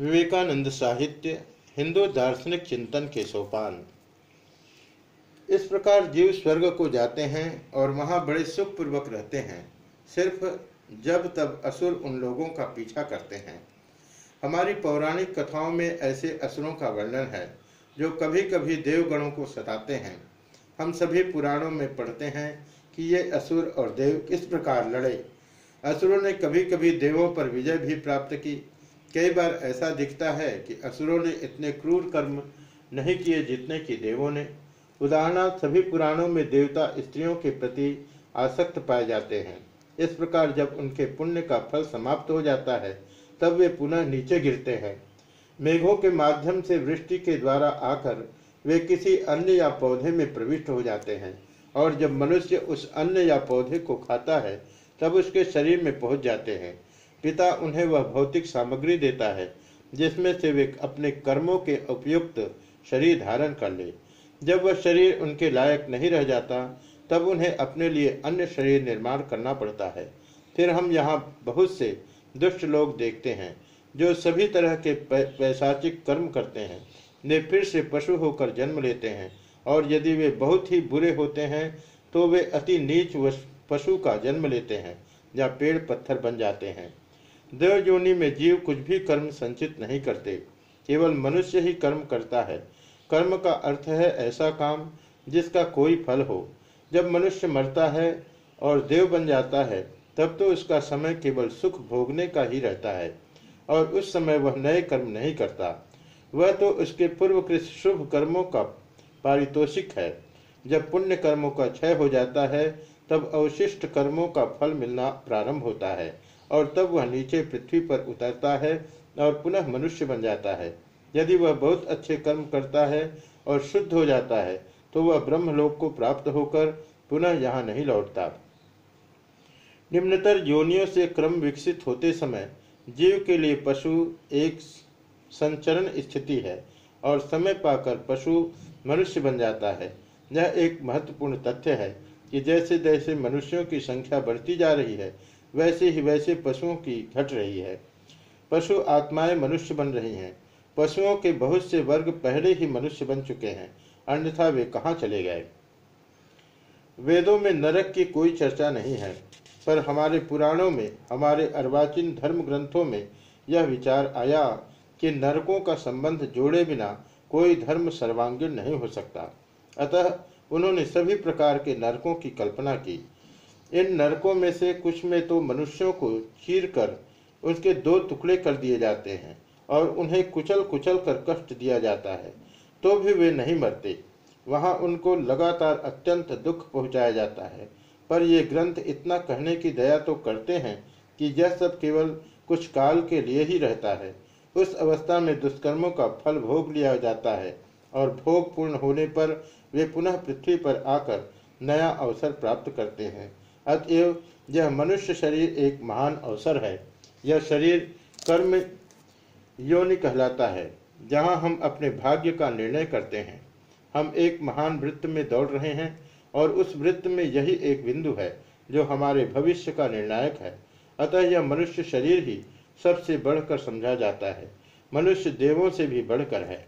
विवेकानंद साहित्य, हिंदू दार्शनिक चिंतन के सोपान। इस प्रकार जीव स्वर्ग को जाते हैं और वहाँ बड़े सुखपूर्वक रहते हैं। सिर्फ़ जब तब असुर उन लोगों का पीछा करते हैं। हमारी पौराणिक कथाओं में ऐसे असुरों का वर्णन है, जो कभी कभी देवगणों को सताते हैं। हम सभी पुराणों में पढ़ते हैं कि ये असुर और देव किस प्रकार लड़े। असुरों ने कभी कभी देवों पर विजय भी प्राप्त की कई बार ऐसा दिखता है कि असुरों ने इतने क्रूर कर्म नहीं किए जितने कि देवों ने। उदाहरणार्थ, सभी पुराणों में देवता स्त्रियों के प्रति आसक्त पाए जाते हैं। इस प्रकार जब उनके पुण्य का फल समाप्त हो जाता है, तब वे पुनः नीचे गिरते हैं। मेघों के माध्यम से वृष्टि के द्वारा आकर वे किसी अन्य या पौधे में प्रविष्ट हो जाते हैं और जब मनुष्य उस अन्य या पौधे को खाता है, तब उसके शरीर में पहुँच जाते हैं। पिता उन्हें वह भौतिक सामग्री देता है, जिसमें से वे अपने कर्मों के उपयुक्त शरीर धारण कर ले। जब वह शरीर उनके लायक नहीं रह जाता, तब उन्हें अपने लिए अन्य शरीर निर्माण करना पड़ता है। फिर हम यहाँ बहुत से दुष्ट लोग देखते हैं, जो सभी तरह के पैसाचिक कर्म करते हैं। वे फिर से पशु होकर जन्म लेते हैं, और यदि वे बहुत ही बुरे होते हैं तो वे अति नीच पशु का जन्म लेते हैं, या पेड़ पत्थर बन जाते हैं। देवजोनी में जीव कुछ भी कर्म संचित नहीं करते, केवल मनुष्य ही कर्म करता है। कर्म का अर्थ है ऐसा काम जिसका कोई फल हो। जब मनुष्य मरता है और देव बन जाता है, तब तो उसका समय केवल सुख भोगने का ही रहता है, और उस समय वह नए कर्म नहीं करता। वह तो उसके पूर्वकृत शुभ कर्मों का पारितोषिक है। जब पुण्य कर्मों का क्षय हो जाता है, तब अवशिष्ट कर्मों का फल मिलना प्रारंभ होता है। और तब वह नीचे पृथ्वी पर उतरता है और पुनः मनुष्य बन जाता है। यदि वह बहुत अच्छे कर्म करता है और शुद्ध हो जाता है तो वह ब्रह्मलोक को प्राप्त होकर पुनः यहाँ नहीं लौटता। निम्नतर योनियों से क्रम विकसित होते समय जीव के लिए पशु एक संचरण स्थिति है और समय पाकर पशु मनुष्य बन जाता है। यह एक महत्वपूर्ण तथ्य है कि जैसे जैसे मनुष्यों की संख्या बढ़ती जा रही है वैसे ही वैसे पशुओं की घट रही है। पशु आत्माएँ मनुष्य बन रही हैं। पशुओं के बहुत से वर्ग पहले ही मनुष्य बन चुके हैं। अन्यथा वे कहाँ चले गए? वेदों में नरक की कोई चर्चा नहीं है, पर हमारे पुराणों में, हमारे अर्वाचीन धर्म ग्रंथों में यह विचार आया कि नरकों का संबंध जोड़े बिना कोई धर्म सर्वांगीण नहीं हो सकता। अतः उन्होंने सभी प्रकार के नरकों की कल्पना की। इन नरकों में से कुछ में तो मनुष्यों को चीर कर उसके दो टुकड़े कर दिए जाते हैं और उन्हें कुचल कुचल कर कष्ट दिया जाता है तो भी वे नहीं मरते। वहाँ उनको लगातार अत्यंत दुख पहुँचाया जाता है। पर ये ग्रंथ इतना कहने की दया तो करते हैं कि यह सब केवल कुछ काल के लिए ही रहता है। उस अवस्था में दुष्कर्मों का फल भोग लिया जाता है और भोग पूर्ण होने पर वे पुनः पृथ्वी पर आकर नया अवसर प्राप्त करते हैं। अतएव यह मनुष्य शरीर एक महान अवसर है। यह शरीर कर्म योनि कहलाता है, जहाँ हम अपने भाग्य का निर्णय करते हैं। हम एक महान वृत्त में दौड़ रहे हैं और उस वृत्त में यही एक बिंदु है जो हमारे भविष्य का निर्णायक है। अतः यह मनुष्य शरीर ही सबसे बढ़कर समझा जाता है। मनुष्य देवों से भी बढ़कर है।